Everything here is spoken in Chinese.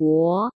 国。